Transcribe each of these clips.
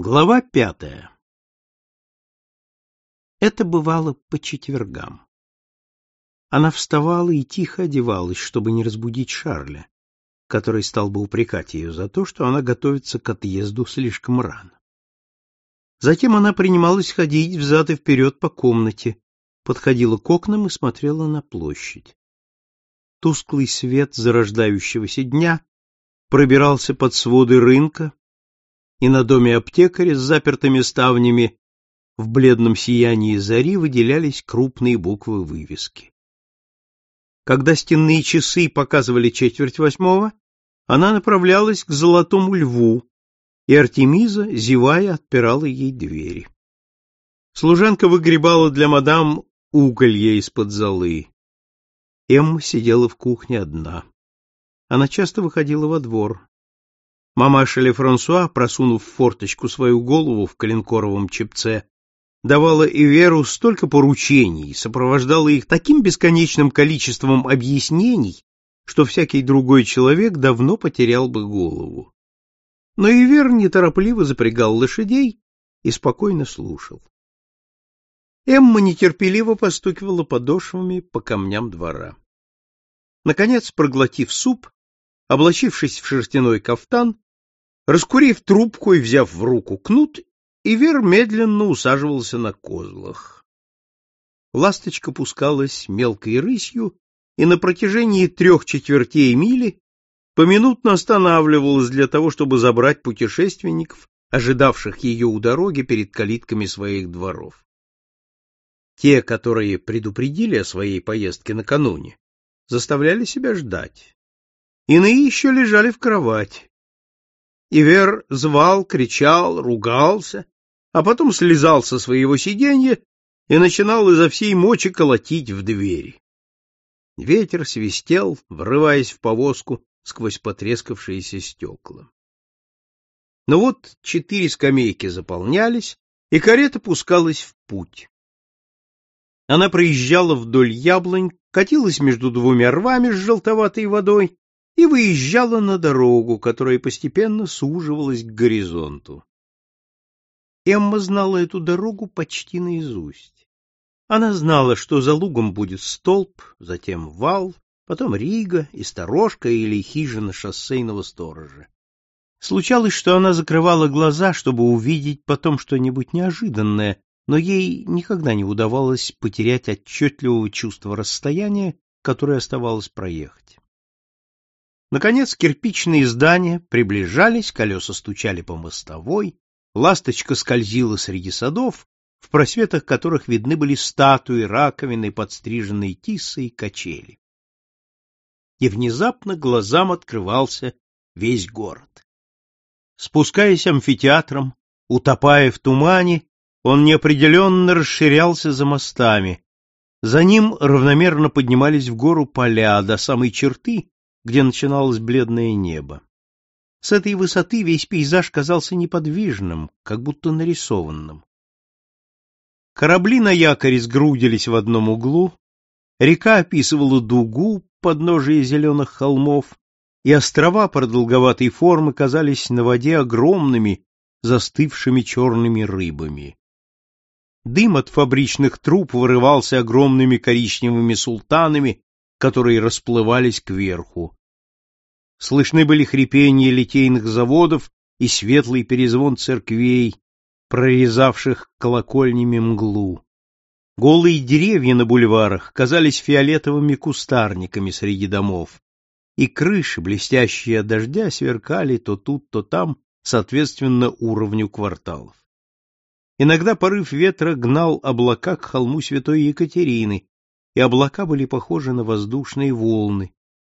Глава пятая Это бывало по четвергам. Она вставала и тихо одевалась, чтобы не разбудить Шарля, который стал бы упрекать ее за то, что она готовится к отъезду слишком рано. Затем она принималась ходить взад и вперед по комнате, подходила к окнам и смотрела на площадь. Тусклый свет зарождающегося дня пробирался под своды рынка, и на доме аптекаря с запертыми ставнями в бледном сиянии зари выделялись крупные буквы вывески. Когда стенные часы показывали четверть восьмого, она направлялась к Золотому Льву, и Артемиза, зевая, отпирала ей двери. Служанка выгребала для мадам уголья из-под золы. Эмма сидела в кухне одна. Она часто выходила во двор, Мамаша Ле Франсуа, просунув форточку свою голову в коленкоровом чепце, давала Иверу столько поручений, сопровождала их таким бесконечным количеством объяснений, что всякий другой человек давно потерял бы голову. Но Ивер неторопливо запрягал лошадей и спокойно слушал. Эмма нетерпеливо постукивала подошвами по камням двора. Наконец, проглотив суп, облачившись в шерстяной кафтан, Раскурив трубку и взяв в руку кнут, Ивер медленно усаживался на козлах. Ласточка пускалась мелкой рысью и на протяжении трех четвертей мили поминутно останавливалась для того, чтобы забрать путешественников, ожидавших ее у дороги перед калитками своих дворов. Те, которые предупредили о своей поездке накануне, заставляли себя ждать. Иные еще лежали в кровать, Ивер звал, кричал, ругался, а потом слезал со своего сиденья и начинал изо всей мочи колотить в двери. Ветер свистел, врываясь в повозку сквозь потрескавшиеся стекла. Но вот четыре скамейки заполнялись, и карета пускалась в путь. Она проезжала вдоль яблонь, катилась между двумя рвами с желтоватой водой и выезжала на дорогу, которая постепенно суживалась к горизонту. Эмма знала эту дорогу почти наизусть. Она знала, что за лугом будет столб, затем вал, потом Рига и сторожка или хижина шоссейного сторожа. Случалось, что она закрывала глаза, чтобы увидеть потом что-нибудь неожиданное, но ей никогда не удавалось потерять отчетливого чувства расстояния, которое оставалось проехать. Наконец кирпичные здания приближались, колеса стучали по мостовой, ласточка скользила среди садов, в просветах которых видны были статуи, раковины, подстриженные тисы и качели. И внезапно глазам открывался весь город. Спускаясь амфитеатром, утопая в тумане, он неопределенно расширялся за мостами. За ним равномерно поднимались в гору поля до самой черты, где начиналось бледное небо. С этой высоты весь пейзаж казался неподвижным, как будто нарисованным. Корабли на якоре сгрудились в одном углу, река описывала дугу подножия зеленых холмов, и острова продолговатой формы казались на воде огромными, застывшими черными рыбами. Дым от фабричных труб вырывался огромными коричневыми султанами, которые расплывались кверху. Слышны были хрипения литейных заводов и светлый перезвон церквей, прорезавших колокольнями мглу. Голые деревья на бульварах казались фиолетовыми кустарниками среди домов, и крыши, блестящие от дождя, сверкали то тут, то там, соответственно уровню кварталов. Иногда порыв ветра гнал облака к холму Святой Екатерины, и облака были похожи на воздушные волны,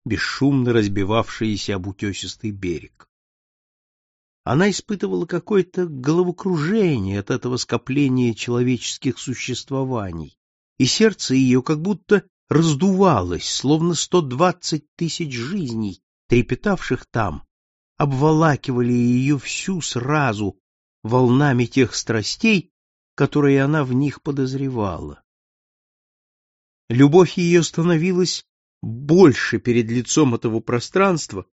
бесшумно разбивавшиеся об утесистый берег. Она испытывала какое-то головокружение от этого скопления человеческих существований, и сердце ее как будто раздувалось, словно сто двадцать тысяч жизней, трепетавших там, обволакивали ее всю сразу волнами тех страстей, которые она в них подозревала. Любовь ее становилась больше перед лицом этого пространства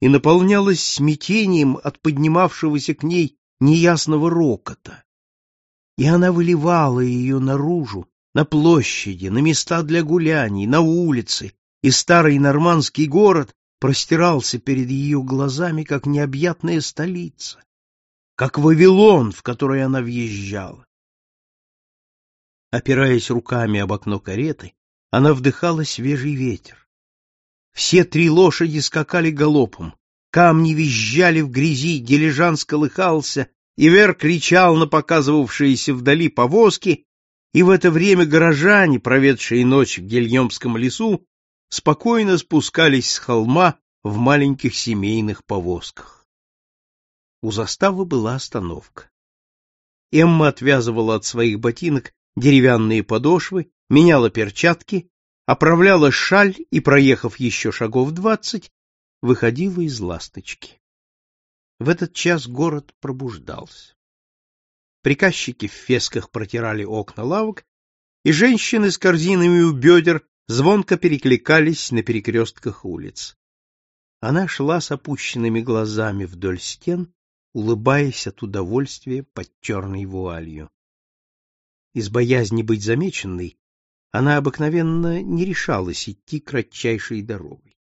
и наполнялась смятением от поднимавшегося к ней неясного рокота. И она выливала ее наружу, на площади, на места для гуляний, на улицы, и старый нормандский город простирался перед ее глазами, как необъятная столица, как Вавилон, в который она въезжала. Опираясь руками об окно кареты, она вдыхала свежий ветер. Все три лошади скакали галопом, камни визжали в грязи, дилижанс колыхался, и Вер кричал на показывавшиеся вдали повозки, и в это время горожане, проведшие ночь в Гильемском лесу, спокойно спускались с холма в маленьких семейных повозках. У заставы была остановка. Эмма отвязывала от своих ботинок деревянные подошвы, меняла перчатки, оправляла шаль и, проехав еще шагов двадцать, выходила из ласточки. В этот час город пробуждался. Приказчики в фесках протирали окна лавок, и женщины с корзинами у бедер звонко перекликались на перекрестках улиц. Она шла с опущенными глазами вдоль стен, улыбаясь от удовольствия под черной вуалью. Из боязни быть замеченной она обыкновенно не решалась идти кратчайшей дорогой.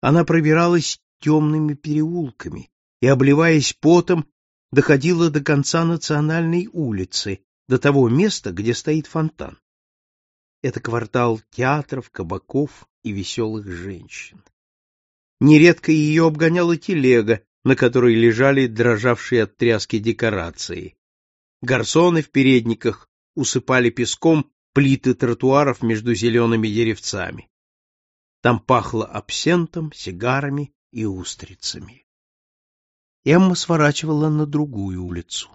Она пробиралась темными переулками и, обливаясь потом, доходила до конца национальной улицы, до того места, где стоит фонтан. Это квартал театров, кабаков и веселых женщин. Нередко ее обгоняла телега, на которой лежали дрожавшие от тряски декорации. Гарсоны в передниках усыпали песком плиты тротуаров между зелеными деревцами. Там пахло абсентом, сигарами и устрицами. Эмма сворачивала на другую улицу.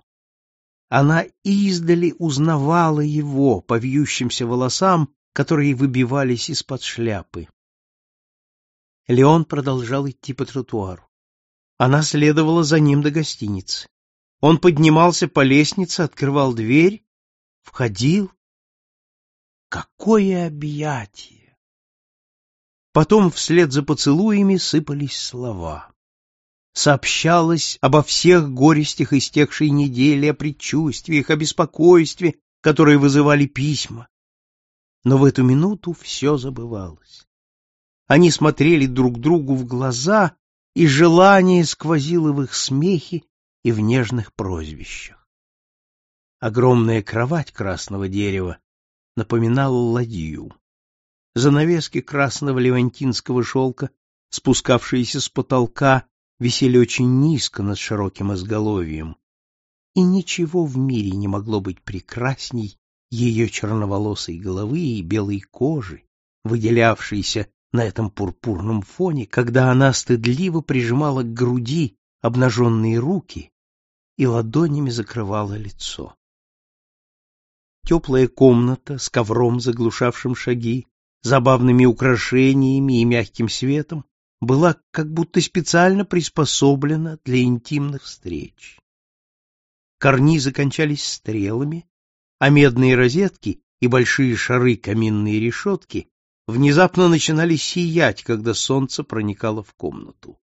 Она издали узнавала его по вьющимся волосам, которые выбивались из-под шляпы. Леон продолжал идти по тротуару. Она следовала за ним до гостиницы. Он поднимался по лестнице, открывал дверь, входил. Какое объятие! Потом вслед за поцелуями сыпались слова сообщалось обо всех горестях истекшей недели, о предчувствиях, о беспокойстве, которые вызывали письма. Но в эту минуту все забывалось. Они смотрели друг другу в глаза, и желание сквозило в их смехе и в нежных прозвищах. Огромная кровать красного дерева напоминала ладью. Занавески красного левантинского шелка, спускавшиеся с потолка, висели очень низко над широким изголовьем, и ничего в мире не могло быть прекрасней ее черноволосой головы и белой кожи, выделявшейся на этом пурпурном фоне, когда она стыдливо прижимала к груди обнаженные руки и ладонями закрывала лицо. Теплая комната с ковром, заглушавшим шаги, забавными украшениями и мягким светом была как будто специально приспособлена для интимных встреч. Карнизы кончались стрелами, а медные розетки и большие шары каминной решетки внезапно начинали сиять, когда солнце проникало в комнату.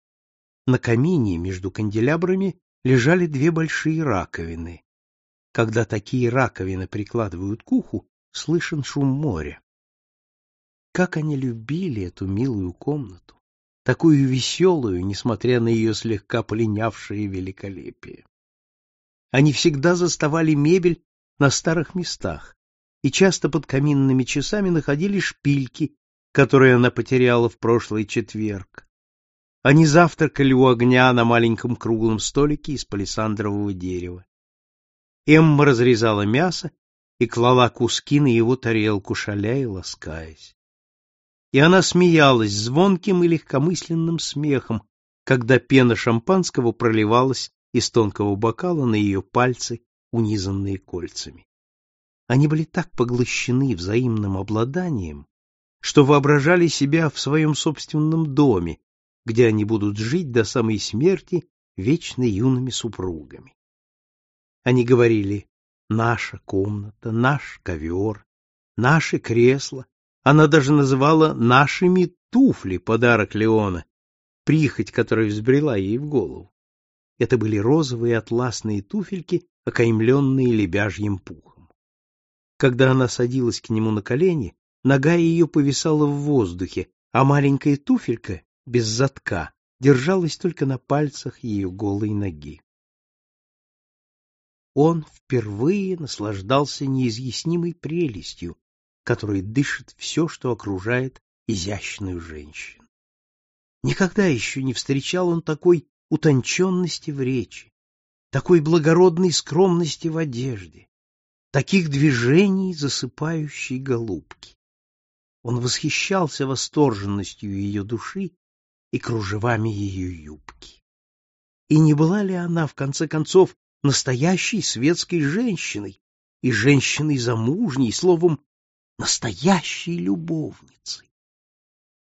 На камине между канделябрами лежали две большие раковины. Когда такие раковины прикладывают к уху, слышен шум моря. Как они любили эту милую комнату! такую веселую, несмотря на ее слегка полинявшее великолепие. Они всегда заставали мебель на старых местах, и часто под каминными часами находили шпильки, которые она потеряла в прошлый четверг. Они завтракали у огня на маленьком круглом столике из палисандрового дерева. Эмма разрезала мясо и клала куски на его тарелку, шаля и ласкаясь и она смеялась звонким и легкомысленным смехом, когда пена шампанского проливалась из тонкого бокала на ее пальцы, унизанные кольцами. Они были так поглощены взаимным обладанием, что воображали себя в своем собственном доме, где они будут жить до самой смерти вечно юными супругами. Они говорили «наша комната», «наш ковер», «наши кресла», она даже называла нашими туфли подарок Леона, прихоть, которая взбрела ей в голову. Это были розовые атласные туфельки, окаймленные лебяжьим пухом. Когда она садилась к нему на колени, нога ее повисала в воздухе, а маленькая туфелька, без затка, держалась только на пальцах ее голой ноги. Он впервые наслаждался неизъяснимой прелестью, которой дышит все, что окружает изящную женщину. Никогда еще не встречал он такой утонченности в речи, такой благородной скромности в одежде, таких движений засыпающей голубки. Он восхищался восторженностью ее души и кружевами ее юбки. И не была ли она, в конце концов, настоящей светской женщиной и женщиной замужней, словом, настоящей любовницей?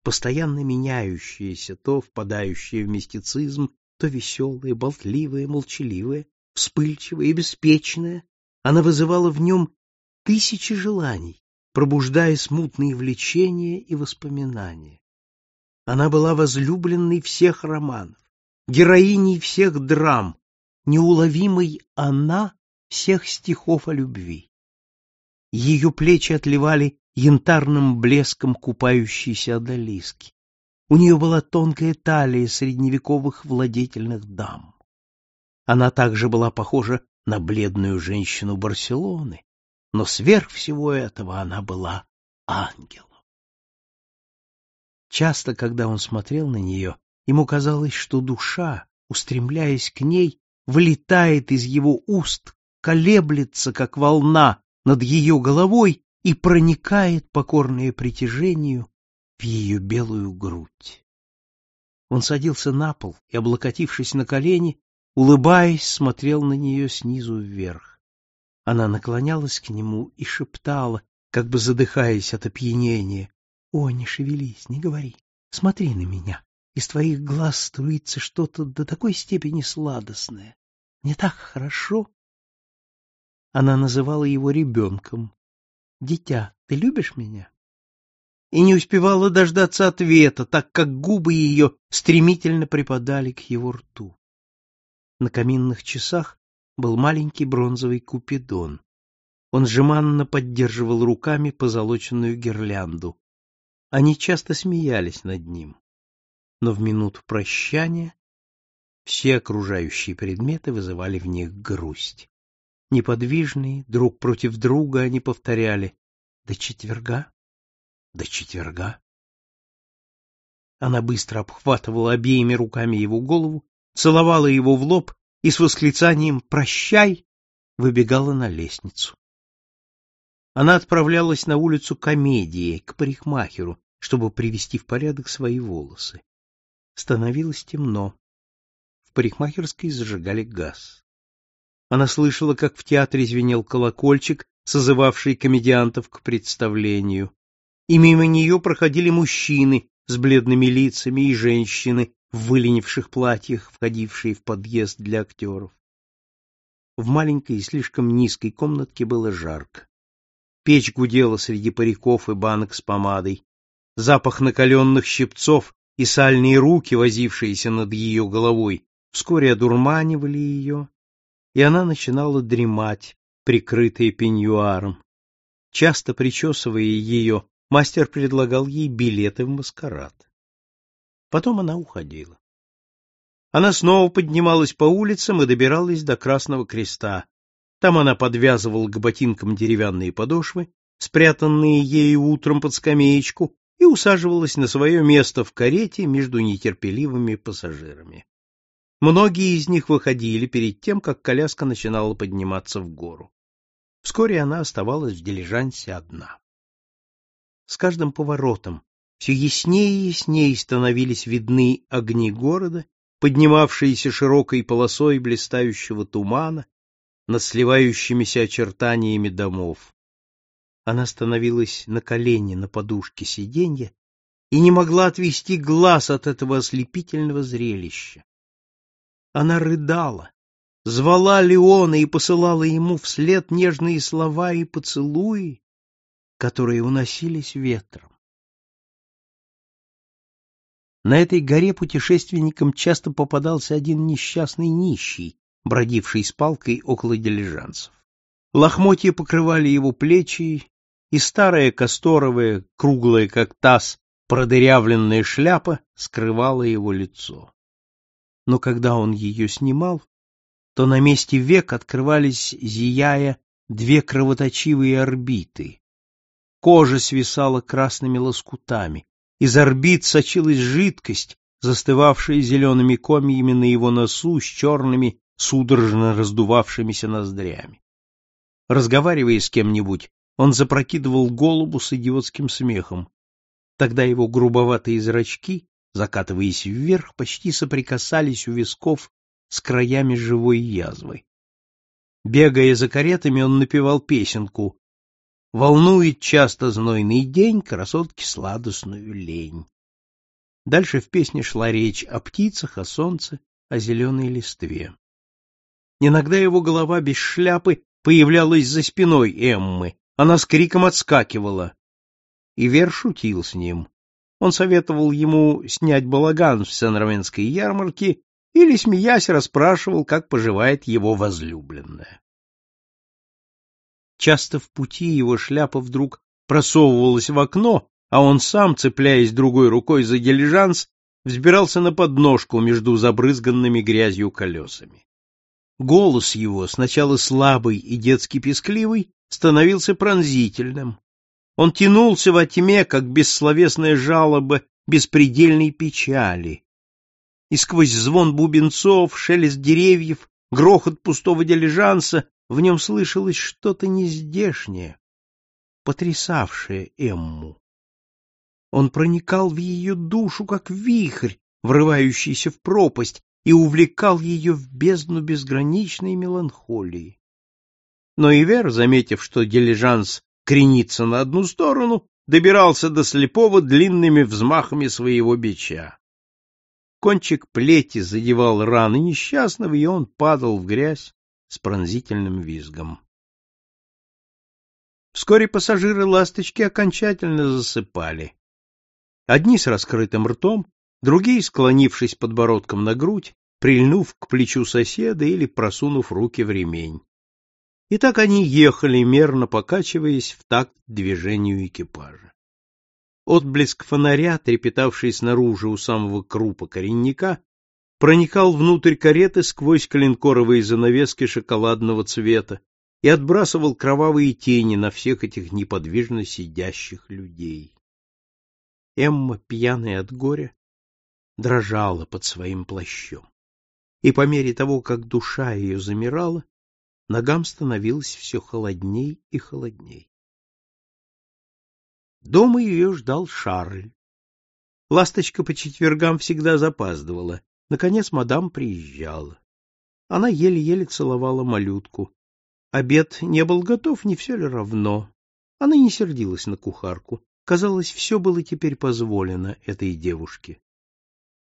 Постоянно меняющаяся, то впадающая в мистицизм, то веселая, болтливая, молчаливая, вспыльчивая и беспечная, она вызывала в нем тысячи желаний, пробуждая смутные влечения и воспоминания. Она была возлюбленной всех романов, героиней всех драм, неуловимой она всех стихов о любви. Ее плечи отливали янтарным блеском купающейся одолиски. У нее была тонкая талия средневековых владетельных дам. Она также была похожа на бледную женщину Барселоны, но сверх всего этого она была ангелом. Часто, когда он смотрел на нее, ему казалось, что душа, устремляясь к ней, вылетает из его уст, колеблется, как волна, над ее головой и проникает, покорное притяжению, в ее белую грудь. Он садился на пол и, облокотившись на колени, улыбаясь, смотрел на нее снизу вверх. Она наклонялась к нему и шептала, как бы задыхаясь от опьянения, о, не шевелись, не говори. Смотри на меня. Из твоих глаз струится что-то до такой степени сладостное. Мне так хорошо. Она называла его ребенком. Дитя, ты любишь меня? И не успевала дождаться ответа, так как губы ее стремительно припадали к его рту. На каминных часах был маленький бронзовый купидон. Он жеманно поддерживал руками позолоченную гирлянду. Они часто смеялись над ним. Но в минуту прощания все окружающие предметы вызывали в них грусть. Неподвижные, друг против друга, они повторяли «До четверга? До четверга?» Она быстро обхватывала обеими руками его голову, целовала его в лоб и с восклицанием «Прощай!» выбегала на лестницу. Она отправлялась на улицу комедии, к парикмахеру, чтобы привести в порядок свои волосы. Становилось темно. В парикмахерской зажигали газ. Она слышала, как в театре звенел колокольчик, созывавший комедиантов к представлению. И мимо нее проходили мужчины с бледными лицами и женщины в выленивших платьях, входившие в подъезд для актеров. В маленькой и слишком низкой комнатке было жарко. Печь гудела среди париков и банок с помадой. Запах накаленных щипцов и сальные руки, возившиеся над ее головой, вскоре одурманивали ее, и она начинала дремать, прикрытая пеньюаром. Часто причесывая ее, мастер предлагал ей билеты в маскарад. Потом она уходила. Она снова поднималась по улицам и добиралась до Красного Креста, там она подвязывала к ботинкам деревянные подошвы, спрятанные ею утром под скамеечку, и усаживалась на свое место в карете между нетерпеливыми пассажирами. Многие из них выходили перед тем, как коляска начинала подниматься в гору. Вскоре она оставалась в дилижансе одна. С каждым поворотом все яснее и яснее становились видны огни города, поднимавшиеся широкой полосой блистающего тумана, над сливающимися очертаниями домов. Она становилась на колени на подушке сиденья и не могла отвести глаз от этого ослепительного зрелища. Она рыдала, звала Леона и посылала ему вслед нежные слова и поцелуи, которые уносились ветром. На этой горе путешественникам часто попадался один несчастный нищий, бродивший с палкой около дилижансов. Лохмотья покрывали его плечи, и старая касторовая, круглая как таз, продырявленная шляпа скрывала его лицо. Но когда он ее снимал, то на месте век открывались, зияя, две кровоточивые орбиты. Кожа свисала красными лоскутами, из орбит сочилась жидкость, застывавшая зелеными комьями на его носу с черными, судорожно раздувавшимися ноздрями. Разговаривая с кем-нибудь, он запрокидывал голову с идиотским смехом. Тогда его грубоватые зрачки, закатываясь вверх, почти соприкасались у висков с краями живой язвы. Бегая за каретами, он напевал песенку «Волнует часто знойный день, красотки сладостную лень». Дальше в песне шла речь о птицах, о солнце, о зеленой листве. Иногда его голова без шляпы появлялась за спиной Эммы, она с криком отскакивала. И Вер шутил с ним. Он советовал ему снять балаган в Сен-Ровенской ярмарке или, смеясь, расспрашивал, как поживает его возлюбленная. Часто в пути его шляпа вдруг просовывалась в окно, а он сам, цепляясь другой рукой за дилижанс, взбирался на подножку между забрызганными грязью колесами. Голос его, сначала слабый и детски пескливый, становился пронзительным. Он тянулся во тьме, как бессловесная жалоба беспредельной печали, и сквозь звон бубенцов, шелест деревьев, грохот пустого дилижанса в нем слышалось что-то нездешнее, потрясавшее Эмму. Он проникал в ее душу, как вихрь, врывающийся в пропасть, и увлекал ее в бездну безграничной меланхолии. Но Ивер, заметив, что дилижанс кренится на одну сторону, добирался до слепого длинными взмахами своего бича. Кончик плети задевал раны несчастного, и он падал в грязь с пронзительным визгом. Вскоре пассажиры «Ласточки» окончательно засыпали. Одни с раскрытым ртом, другие, склонившись подбородком на грудь, прильнув к плечу соседа или просунув руки в ремень. И так они ехали, мерно покачиваясь в такт движению экипажа. Отблеск фонаря, трепетавший снаружи у самого крупа коренника, проникал внутрь кареты сквозь коленкоровые занавески шоколадного цвета и отбрасывал кровавые тени на всех этих неподвижно сидящих людей. Эмма, пьяная от горя, дрожала под своим плащом. И по мере того, как душа ее замирала, ногам становилось все холодней и холодней. Дома ее ждал Шарль. Ласточка по четвергам всегда запаздывала. Наконец мадам приезжала. Она еле-еле целовала малютку. Обед не был готов, не все ли равно. Она не сердилась на кухарку. Казалось, все было теперь позволено этой девушке.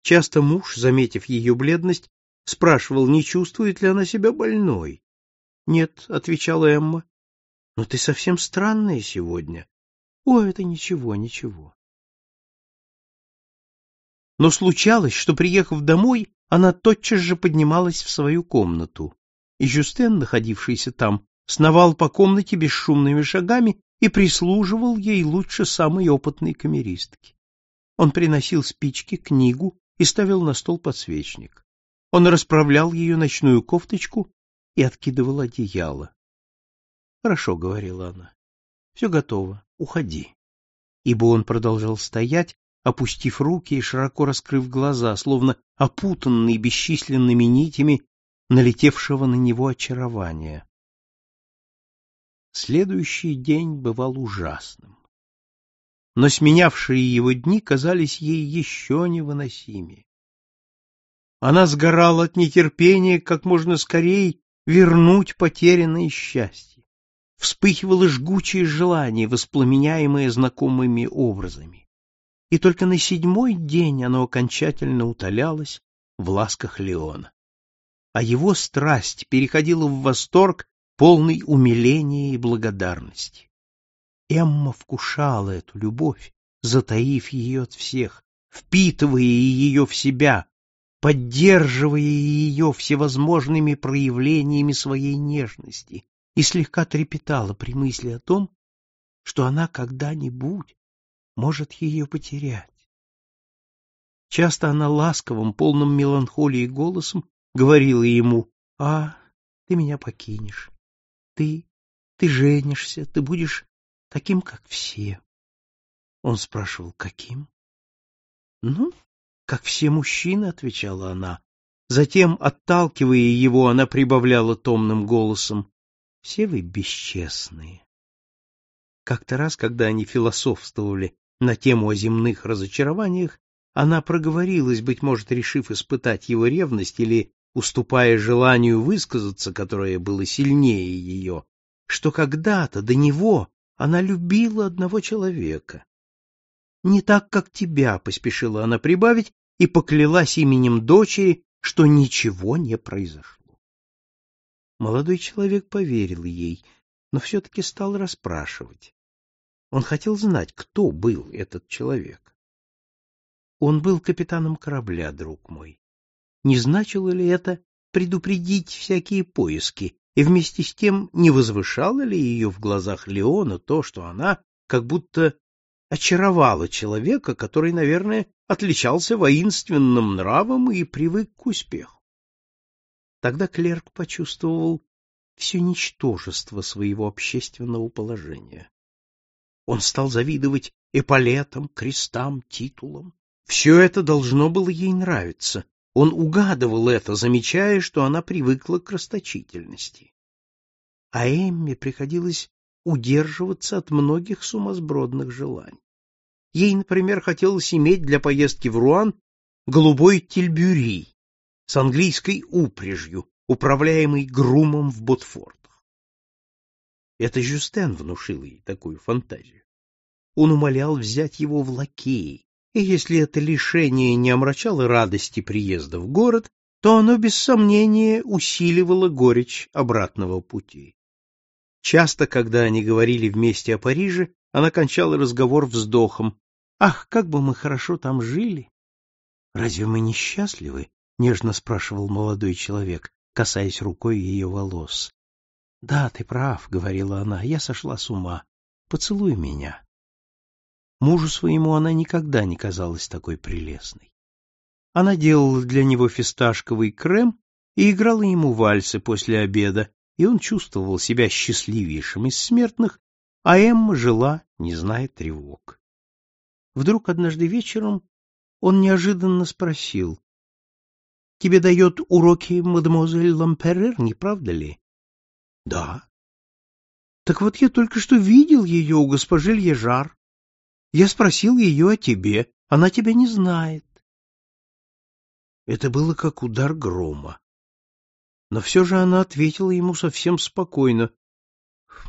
Часто муж, заметив ее бледность, спрашивал, не чувствует ли она себя больной. — Нет, — отвечала Эмма. — Но ты совсем странная сегодня. О, это ничего, ничего. Но случалось, что, приехав домой, она тотчас же поднималась в свою комнату, и Жюстен, находившийся там, сновал по комнате бесшумными шагами и прислуживал ей лучше самой опытной камеристки. Он приносил спички, книгу и ставил на стол подсвечник. Он расправлял ее ночную кофточку и откидывал одеяло. — Хорошо, — говорила она, — все готово уходи. Ибо он продолжал стоять, опустив руки и широко раскрыв глаза, словно опутанный бесчисленными нитями налетевшего на него очарования. Следующий день бывал ужасным. Но сменявшие его дни казались ей еще невыносимее. Она сгорала от нетерпения как можно скорее вернуть потерянное счастье вспыхивало жгучее желание, воспламеняемое знакомыми образами. И только на седьмой день оно окончательно утолялось в ласках Леона. А его страсть переходила в восторг, полный умиления и благодарности. Эмма вкушала эту любовь, затаив ее от всех, впитывая ее в себя, поддерживая ее всевозможными проявлениями своей нежности, и слегка трепетала при мысли о том, что она когда-нибудь может ее потерять. Часто она ласковым, полным меланхолии голосом говорила ему, «А, ты меня покинешь, ты, ты женишься, ты будешь таким, как все». Он спрашивал, «Каким?» «Ну, как все мужчины», — отвечала она. Затем, отталкивая его, она прибавляла томным голосом, «Все вы бесчестные». Как-то раз, когда они философствовали на тему о земных разочарованиях, она проговорилась, быть может, решив испытать его ревность или уступая желанию высказаться, которое было сильнее ее, что когда-то до него она любила одного человека, не так, как тебя, поспешила она прибавить и поклялась именем дочери, что ничего не произошло. Молодой человек поверил ей, но все-таки стал расспрашивать. Он хотел знать, кто был этот человек. Он был капитаном корабля, друг мой. Не значило ли это предупредить всякие поиски, и вместе с тем не возвышало ли ее в глазах Леона то, что она как будто очаровала человека, который, наверное, отличался воинственным нравом и привык к успеху. Тогда клерк почувствовал все ничтожество своего общественного положения. Он стал завидовать эполетам, крестам, титулам. Все это должно было ей нравиться. Он угадывал это, замечая, что она привыкла к расточительности. А Эмме приходилось удерживаться от многих сумасбродных желаний. Ей, например, хотелось иметь для поездки в Руан голубой тельбюри с английской упряжью, управляемый грумом в Ботфортах. Это Жюстен внушил ей такую фантазию. Он умолял взять его в лакеи, и если это лишение не омрачало радости приезда в город, то оно без сомнения усиливало горечь обратного пути. Часто, когда они говорили вместе о Париже, она кончала разговор вздохом, Ах, как бы мы хорошо там жили! Разве мы несчастливы? нежно спрашивал молодой человек, касаясь рукой ее волос. Да, ты прав, говорила она. Я сошла с ума. Поцелуй меня. Мужу своему она никогда не казалась такой прелестной. Она делала для него фисташковый крем и играла ему вальсы после обеда, и он чувствовал себя счастливейшим из смертных, а Эмма жила, не зная тревог. Вдруг однажды вечером он неожиданно спросил. — Тебе дает уроки мадемуазель Ламперер, не правда ли? — Да. — Так вот я только что видел ее у госпожи Льежар. Я спросил ее о тебе. Она тебя не знает. Это было как удар грома. Но все же она ответила ему совсем спокойно.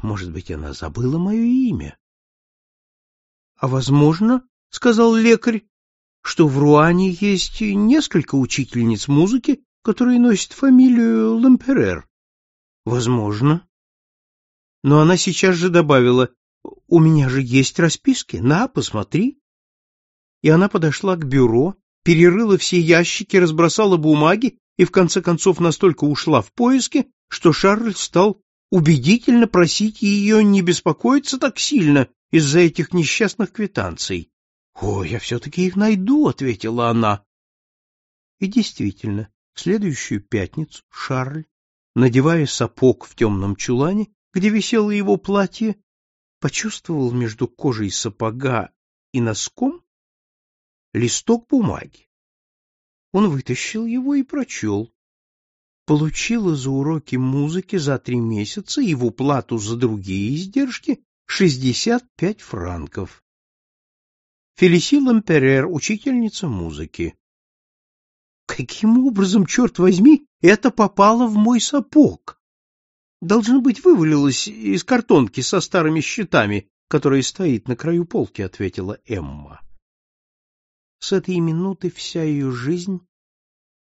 Может быть, она забыла мое имя? А возможно, сказал лекарь, что в Руане есть несколько учительниц музыки, которые носят фамилию Ламперер. Возможно. Но она сейчас же добавила, у меня же есть расписки, на, посмотри. И она подошла к бюро, перерыла все ящики, разбросала бумаги и в конце концов настолько ушла в поиски, что Шарль стал убедительно просить ее не беспокоиться так сильно из-за этих несчастных квитанций. — О, я все-таки их найду, — ответила она. И действительно, в следующую пятницу Шарль, надевая сапог в темном чулане, где висело его платье, почувствовал между кожей сапога и носком листок бумаги. Он вытащил его и прочел. Получила за уроки музыки за три месяца и в уплату за другие издержки шестьдесят пять франков. Фелиси Ламперер, учительница музыки. Каким образом, черт возьми, это попало в мой сапог? Должно быть, вывалилось из картонки со старыми счетами, которая стоит на краю полки, ответила Эмма. С этой минуты вся ее жизнь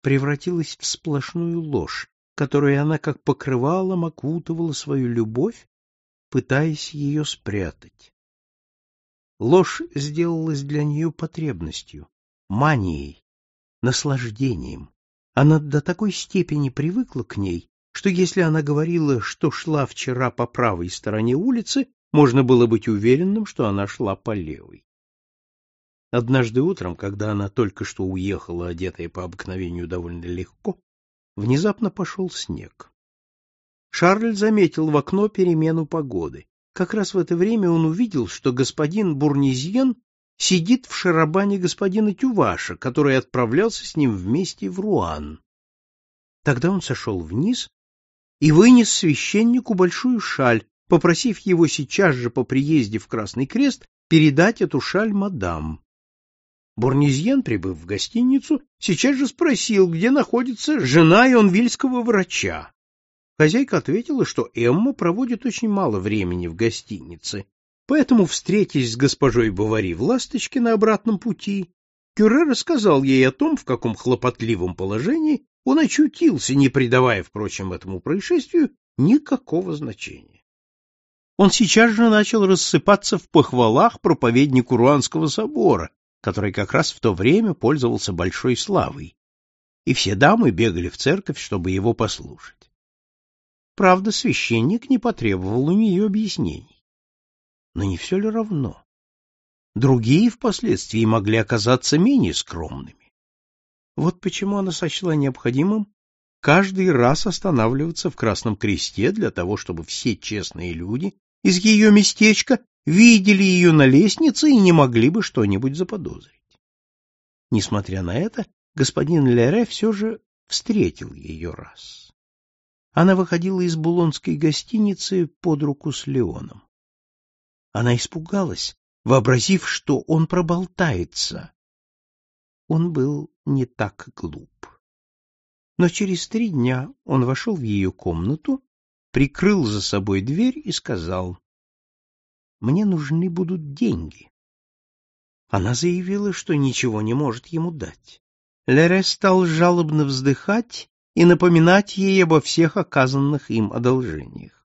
превратилась в сплошную ложь, которой она как покрывалом окутывала свою любовь, пытаясь ее спрятать. Ложь сделалась для нее потребностью, манией, наслаждением. Она до такой степени привыкла к ней, что если она говорила, что шла вчера по правой стороне улицы, можно было быть уверенным, что она шла по левой. Однажды утром, когда она только что уехала, одетая по обыкновению довольно легко, внезапно пошел снег. Шарль заметил в окно перемену погоды. Как раз в это время он увидел, что господин Бурнизьен сидит в шарабане господина Тюваша, который отправлялся с ним вместе в Руан. Тогда он сошел вниз и вынес священнику большую шаль, попросив его сейчас же по приезде в Красный Крест передать эту шаль мадам. Бурнизьен, прибыв в гостиницу, сейчас же спросил, где находится жена ионвильского врача. Хозяйка ответила, что Эмма проводит очень мало времени в гостинице, поэтому, встретясь с госпожой Бавари в «Ласточке» на обратном пути, Кюре рассказал ей о том, в каком хлопотливом положении он очутился, не придавая, впрочем, этому происшествию никакого значения. Он сейчас же начал рассыпаться в похвалах проповеднику Руанского собора, который как раз в то время пользовался большой славой, и все дамы бегали в церковь, чтобы его послушать. Правда, священник не потребовал у нее объяснений. Но не все ли равно? Другие впоследствии могли оказаться менее скромными. Вот почему она сочла необходимым каждый раз останавливаться в Красном Кресте для того, чтобы все честные люди из ее местечка видели ее на лестнице и не могли бы что-нибудь заподозрить. Несмотря на это, господин Лере все же встретил ее раз. Она выходила из булонской гостиницы под руку с Леоном. Она испугалась, вообразив, что он проболтается. Он был не так глуп. Но через три дня он вошел в ее комнату, прикрыл за собой дверь и сказал, мне нужны будут деньги. Она заявила, что ничего не может ему дать. Лере стал жалобно вздыхать и напоминать ей обо всех оказанных им одолжениях.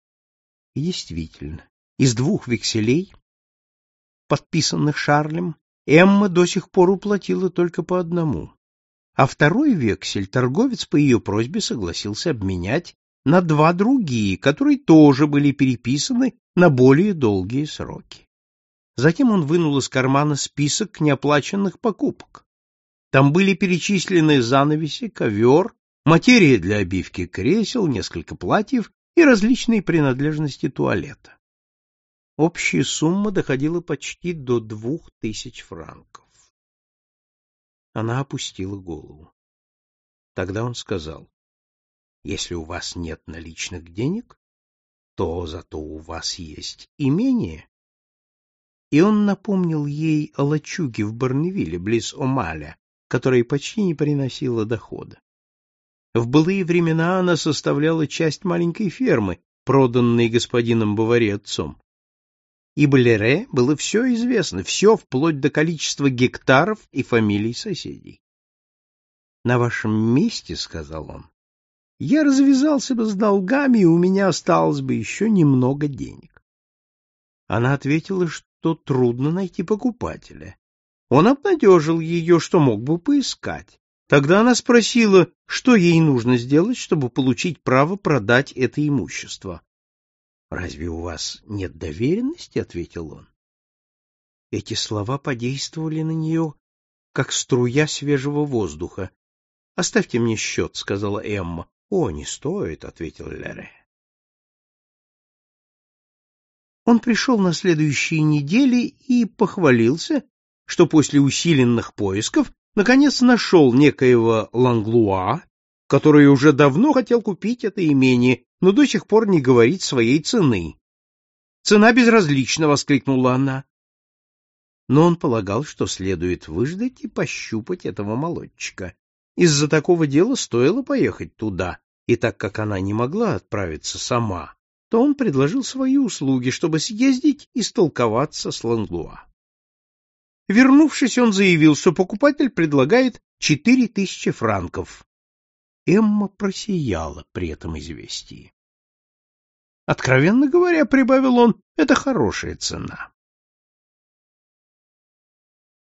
И действительно, из двух векселей, подписанных Шарлем, Эмма до сих пор уплатила только по одному, а второй вексель торговец по ее просьбе согласился обменять на два другие, которые тоже были переписаны на более долгие сроки. Затем он вынул из кармана список неоплаченных покупок. Там были перечислены занавеси, ковер, материя для обивки кресел, несколько платьев и различные принадлежности туалета. Общая сумма доходила почти до двух тысяч франков. Она опустила голову. Тогда он сказал, если у вас нет наличных денег, то зато у вас есть имение. И он напомнил ей о лачуге в Барневиле, близ Омаля, которая почти не приносила дохода. В былые времена она составляла часть маленькой фермы, проданной господином Бавари отцом. И Балере было все известно, все вплоть до количества гектаров и фамилий соседей. «На вашем месте, — сказал он, я развязался бы с долгами, и у меня осталось бы еще немного денег. Она ответила, что трудно найти покупателя. Он обнадежил ее, что мог бы поискать. Тогда она спросила, что ей нужно сделать, чтобы получить право продать это имущество. — Разве у вас нет доверенности? — ответил он. Эти слова подействовали на нее, как струя свежего воздуха. — Оставьте мне счет, — сказала Эмма. — О, не стоит, — ответил Лере. Он пришел на следующей неделе и похвалился, что после усиленных поисков наконец нашел некоего Ланглуа, который уже давно хотел купить это имение, но до сих пор не говорит своей цены. «Цена безразлична!» — воскликнула она. Но он полагал, что следует выждать и пощупать этого молодчика. Из-за такого дела стоило поехать туда, и так как она не могла отправиться сама, то он предложил свои услуги, чтобы съездить и столковаться с Ланглуа. Вернувшись, он заявил, что покупатель предлагает четыре тысячи франков. Эмма просияла при этом известии. Откровенно говоря, прибавил он, это хорошая цена.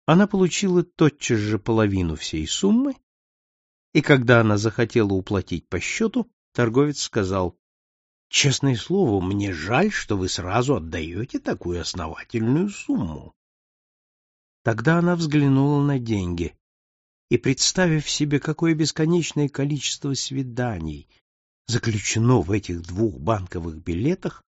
Она получила тотчас же половину всей суммы, и когда она захотела уплатить по счету, торговец сказал, «Честное слово, мне жаль, что вы сразу отдаете такую основательную сумму». Тогда она взглянула на деньги и, представив себе, какое бесконечное количество свиданий заключено в этих двух банковых билетах,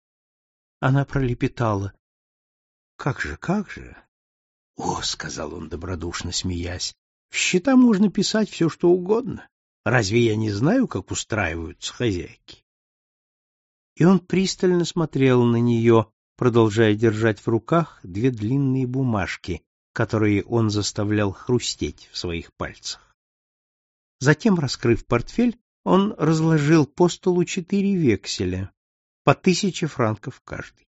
она пролепетала. — Как же, как же? — О, — сказал он добродушно, смеясь, — в счета можно писать все, что угодно. Разве я не знаю, как устраиваются хозяйки? И он пристально смотрел на нее, продолжая держать в руках две длинные бумажки, которые он заставлял хрустеть в своих пальцах. Затем, раскрыв портфель, он разложил по столу четыре векселя, по тысяче франков каждый.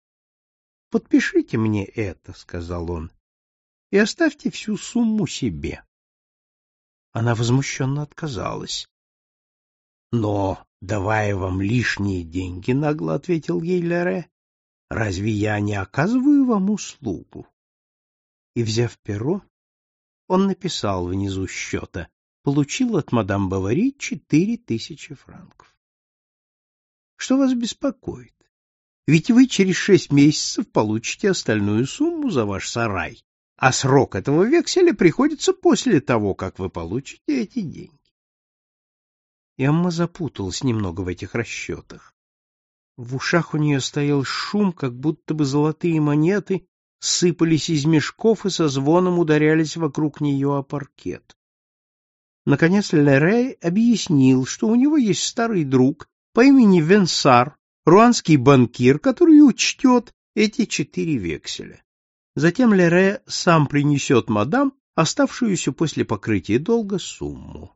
— Подпишите мне это, — сказал он, — и оставьте всю сумму себе. Она возмущенно отказалась. — Но, давая вам лишние деньги, — нагло ответил ей Лере, — разве я не оказываю вам услугу? И, взяв перо, он написал внизу счета получил от мадам Бавари четыре тысячи франков. Что вас беспокоит? Ведь вы через шесть месяцев получите остальную сумму за ваш сарай, а срок этого векселя приходится после того, как вы получите эти деньги. Эмма запуталась немного в этих расчетах. В ушах у нее стоял шум, как будто бы золотые монеты сыпались из мешков и со звоном ударялись вокруг нее о паркет. Наконец Лерей объяснил, что у него есть старый друг по имени Венсар, руанский банкир, который учтет эти четыре векселя. Затем Лере сам принесет мадам оставшуюся после покрытия долга сумму.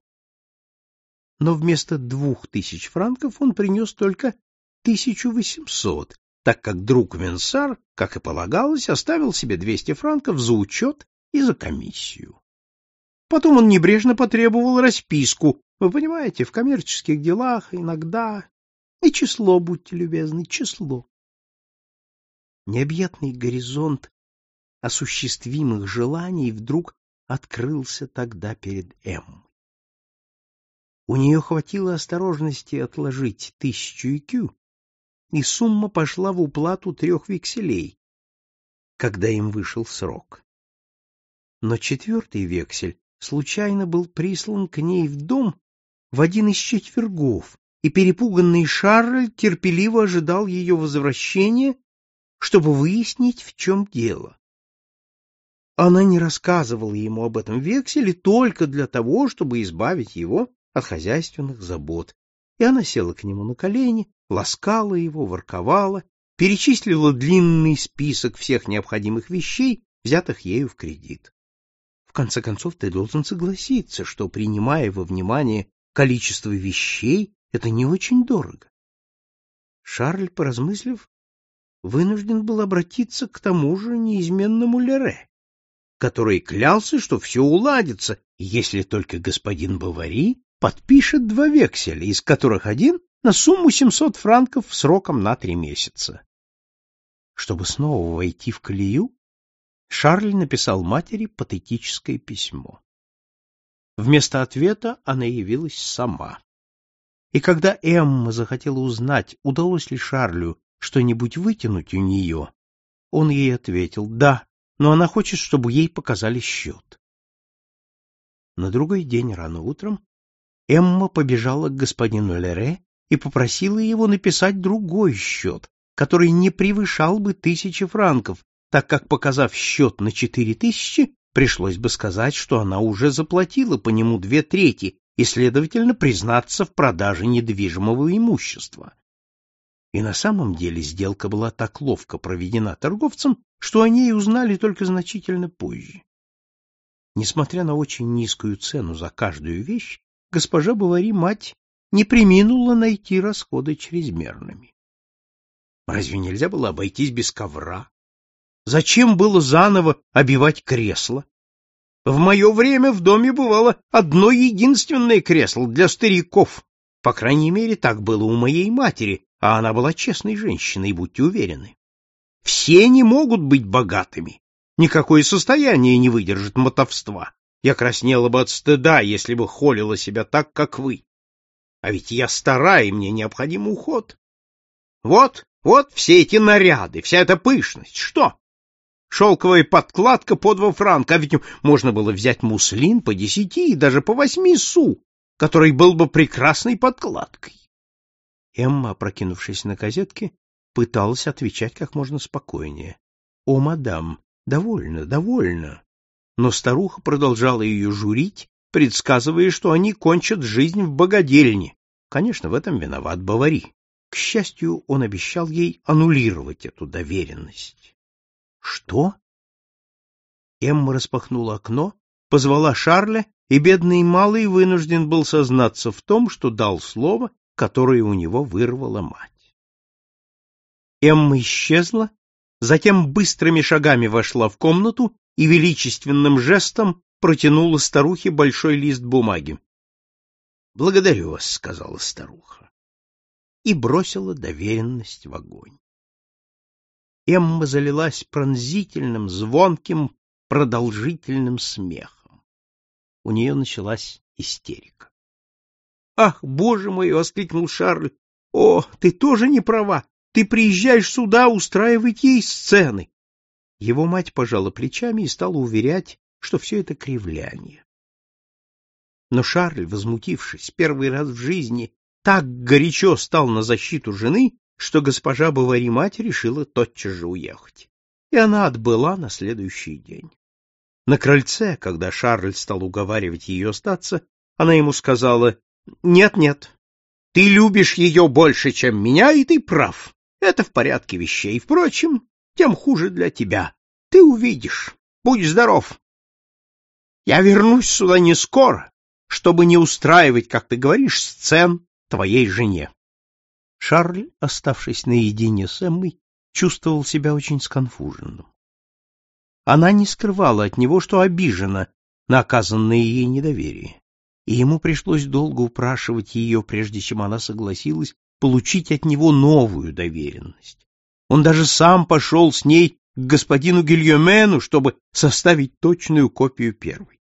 Но вместо двух тысяч франков он принес только тысячу восемьсот, так как друг Венсар, как и полагалось, оставил себе двести франков за учет и за комиссию. Потом он небрежно потребовал расписку. Вы понимаете, в коммерческих делах иногда... И число, будьте любезны, число. Необъятный горизонт осуществимых желаний вдруг открылся тогда перед М. У нее хватило осторожности отложить тысячу икю, и сумма пошла в уплату трех векселей, когда им вышел срок. Но четвертый вексель случайно был прислан к ней в дом в один из четвергов, и перепуганный Шарль терпеливо ожидал ее возвращения, чтобы выяснить, в чем дело. Она не рассказывала ему об этом векселе только для того, чтобы избавить его от хозяйственных забот, и она села к нему на колени, ласкала его, ворковала, перечислила длинный список всех необходимых вещей, взятых ею в кредит. В конце концов, ты должен согласиться, что, принимая во внимание количество вещей, это не очень дорого. Шарль, поразмыслив, вынужден был обратиться к тому же неизменному Лере, который клялся, что все уладится, если только господин Бавари подпишет два векселя, из которых один на сумму 700 франков сроком на три месяца. Чтобы снова войти в колею, Шарль написал матери патетическое письмо. Вместо ответа она явилась сама. И когда Эмма захотела узнать, удалось ли Шарлю что-нибудь вытянуть у нее, он ей ответил «да», но она хочет, чтобы ей показали счет. На другой день рано утром Эмма побежала к господину Лере и попросила его написать другой счет, который не превышал бы тысячи франков, так как, показав счет на четыре тысячи, пришлось бы сказать, что она уже заплатила по нему две трети и, следовательно, признаться в продаже недвижимого имущества. И на самом деле сделка была так ловко проведена торговцем, что о ней узнали только значительно позже. Несмотря на очень низкую цену за каждую вещь, госпожа Бавари, мать, не приминула найти расходы чрезмерными. Разве нельзя было обойтись без ковра, Зачем было заново обивать кресло? В мое время в доме бывало одно единственное кресло для стариков. По крайней мере, так было у моей матери, а она была честной женщиной, будьте уверены. Все не могут быть богатыми. Никакое состояние не выдержит мотовства. Я краснела бы от стыда, если бы холила себя так, как вы. А ведь я стара, и мне необходим уход. Вот, вот все эти наряды, вся эта пышность. Что? Шелковая подкладка по два франка, а ведь можно было взять муслин по десяти и даже по восьми су, который был бы прекрасной подкладкой. Эмма, опрокинувшись на козетке, пыталась отвечать как можно спокойнее. — О, мадам, довольно, довольно. Но старуха продолжала ее журить, предсказывая, что они кончат жизнь в богадельне. Конечно, в этом виноват Бавари. К счастью, он обещал ей аннулировать эту доверенность. Что? Эмма распахнула окно, позвала Шарля, и бедный малый вынужден был сознаться в том, что дал слово, которое у него вырвала мать. Эмма исчезла, затем быстрыми шагами вошла в комнату и величественным жестом протянула старухе большой лист бумаги. — Благодарю вас, — сказала старуха, и бросила доверенность в огонь. Эмма залилась пронзительным, звонким, продолжительным смехом. У нее началась истерика. — Ах, боже мой! — воскликнул Шарль. — О, ты тоже не права! Ты приезжаешь сюда устраивать ей сцены! Его мать пожала плечами и стала уверять, что все это кривляние. Но Шарль, возмутившись первый раз в жизни, так горячо стал на защиту жены, что госпожа Бавари-мать решила тотчас же уехать. И она отбыла на следующий день. На крыльце, когда Шарль стал уговаривать ее остаться, она ему сказала, «Нет-нет, ты любишь ее больше, чем меня, и ты прав. Это в порядке вещей. Впрочем, тем хуже для тебя. Ты увидишь. Будь здоров. Я вернусь сюда не скоро, чтобы не устраивать, как ты говоришь, сцен твоей жене. Шарль, оставшись наедине с Эммой, чувствовал себя очень сконфуженным. Она не скрывала от него, что обижена на оказанное ей недоверие, и ему пришлось долго упрашивать ее, прежде чем она согласилась получить от него новую доверенность. Он даже сам пошел с ней к господину Гильомену, чтобы составить точную копию первой.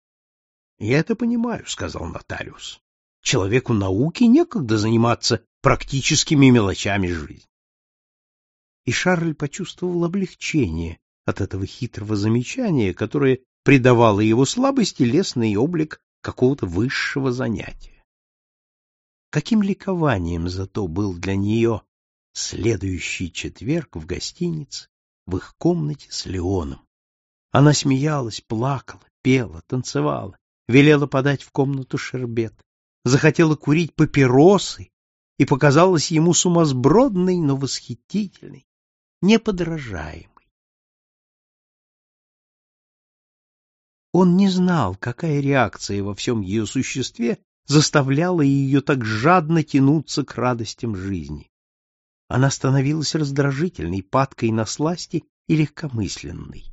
— Я это понимаю, — сказал нотариус. — Человеку науки некогда заниматься практическими мелочами жизни. И Шарль почувствовал облегчение от этого хитрого замечания, которое придавало его слабости лесный облик какого-то высшего занятия. Каким ликованием зато был для нее следующий четверг в гостинице, в их комнате с Леоном. Она смеялась, плакала, пела, танцевала, велела подать в комнату шербет, захотела курить папиросы и показалась ему сумасбродной, но восхитительной, неподражаемой. Он не знал, какая реакция во всем ее существе заставляла ее так жадно тянуться к радостям жизни. Она становилась раздражительной, падкой на сласти и легкомысленной.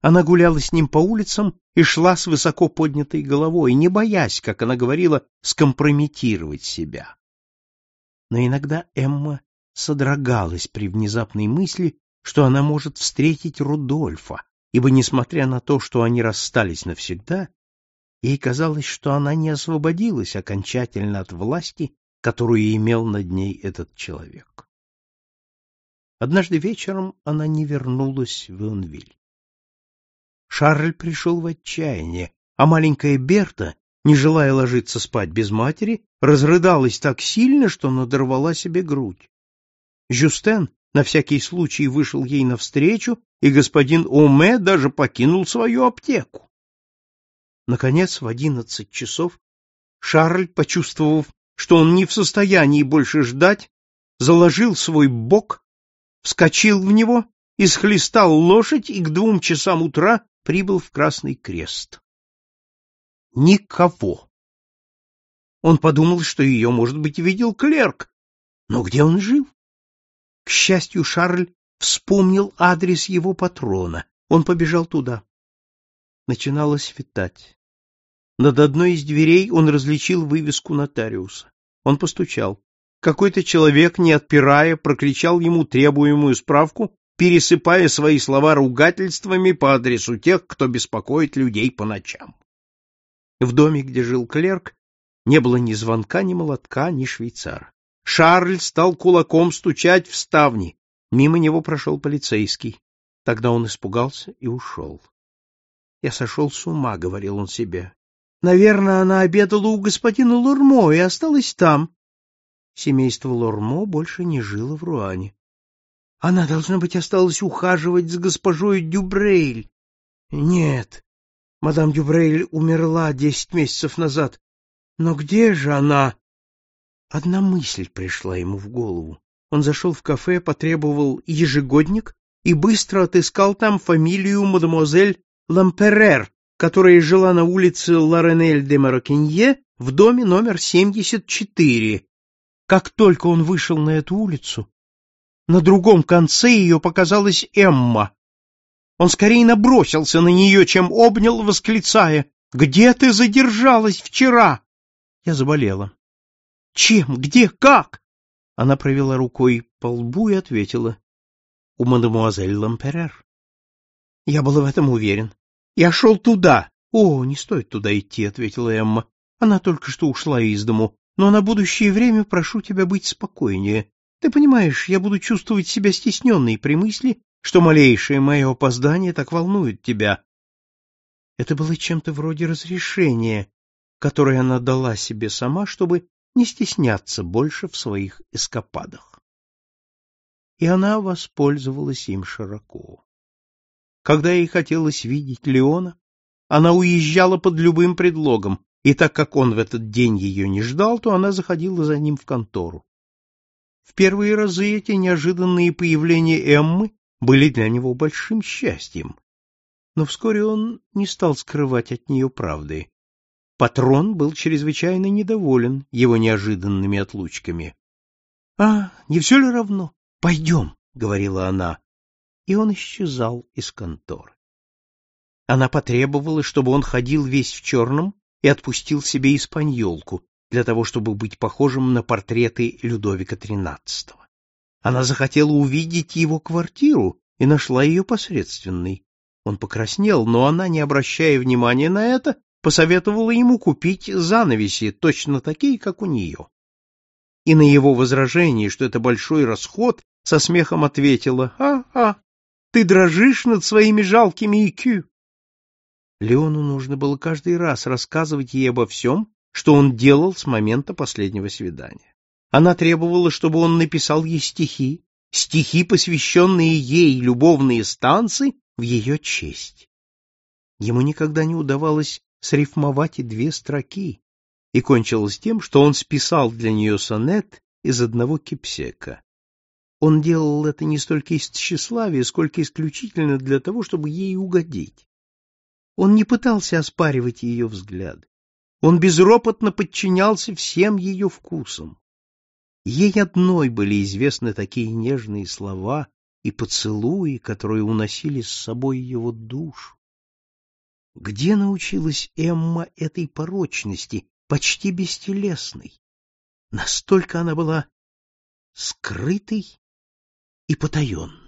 Она гуляла с ним по улицам и шла с высоко поднятой головой, не боясь, как она говорила, скомпрометировать себя но иногда Эмма содрогалась при внезапной мысли, что она может встретить Рудольфа, ибо, несмотря на то, что они расстались навсегда, ей казалось, что она не освободилась окончательно от власти, которую имел над ней этот человек. Однажды вечером она не вернулась в Ионвиль. Шарль пришел в отчаяние, а маленькая Берта не желая ложиться спать без матери, разрыдалась так сильно, что надорвала себе грудь. Жюстен на всякий случай вышел ей навстречу, и господин Оме даже покинул свою аптеку. Наконец, в одиннадцать часов Шарль, почувствовав, что он не в состоянии больше ждать, заложил свой бок, вскочил в него и схлестал лошадь и к двум часам утра прибыл в Красный Крест. Никого. Он подумал, что ее, может быть, видел клерк. Но где он жил? К счастью, Шарль вспомнил адрес его патрона. Он побежал туда. Начинало светать. Над одной из дверей он различил вывеску нотариуса. Он постучал. Какой-то человек, не отпирая, прокричал ему требуемую справку пересыпая свои слова ругательствами по адресу тех, кто беспокоит людей по ночам. В доме, где жил клерк, не было ни звонка, ни молотка, ни швейцара. Шарль стал кулаком стучать в ставни. Мимо него прошел полицейский. Тогда он испугался и ушел. «Я сошел с ума», — говорил он себе. «Наверное, она обедала у господина Лурмо и осталась там». Семейство Лурмо больше не жило в Руане. Она, должно быть, осталась ухаживать с госпожой Дюбрейль. Нет, мадам Дюбрейль умерла десять месяцев назад. Но где же она? Одна мысль пришла ему в голову. Он зашел в кафе, потребовал ежегодник и быстро отыскал там фамилию мадемуазель Ламперер, которая жила на улице Ларенель де Марокинье в доме номер 74. Как только он вышел на эту улицу, на другом конце ее показалась Эмма. Он скорее набросился на нее, чем обнял, восклицая, «Где ты задержалась вчера?» Я заболела. «Чем? Где? Как?» Она провела рукой по лбу и ответила, «У мадемуазель Ламперер». Я был в этом уверен. Я шел туда. О, не стоит туда идти, ответила Эмма. Она только что ушла из дому. Но на будущее время прошу тебя быть спокойнее. Ты понимаешь, я буду чувствовать себя стесненной при мысли, что малейшее мое опоздание так волнует тебя. Это было чем-то вроде разрешения, которое она дала себе сама, чтобы не стесняться больше в своих эскападах. И она воспользовалась им широко. Когда ей хотелось видеть Леона, она уезжала под любым предлогом, и так как он в этот день ее не ждал, то она заходила за ним в контору. В первые разы эти неожиданные появления Эммы были для него большим счастьем, но вскоре он не стал скрывать от нее правды. Патрон был чрезвычайно недоволен его неожиданными отлучками. — А, не все ли равно? Пойдем, — говорила она и он исчезал из конторы. Она потребовала, чтобы он ходил весь в черном и отпустил себе испаньолку, для того, чтобы быть похожим на портреты Людовика XIII. Она захотела увидеть его квартиру и нашла ее посредственной. Он покраснел, но она, не обращая внимания на это, посоветовала ему купить занавеси, точно такие, как у нее. И на его возражение, что это большой расход, со смехом ответила «А-а, ты дрожишь над своими жалкими икю. Леону нужно было каждый раз рассказывать ей обо всем, что он делал с момента последнего свидания. Она требовала, чтобы он написал ей стихи, стихи, посвященные ей, любовные станцы в ее честь. Ему никогда не удавалось срифмовать и две строки, и кончилось тем, что он списал для нее сонет из одного кипсека. Он делал это не столько из тщеславия, сколько исключительно для того, чтобы ей угодить. Он не пытался оспаривать ее взгляды. Он безропотно подчинялся всем ее вкусам. Ей одной были известны такие нежные слова и поцелуи, которые уносили с собой его душу. Где научилась Эмма этой порочности, почти бестелесной? Настолько она была скрытой и потаенной.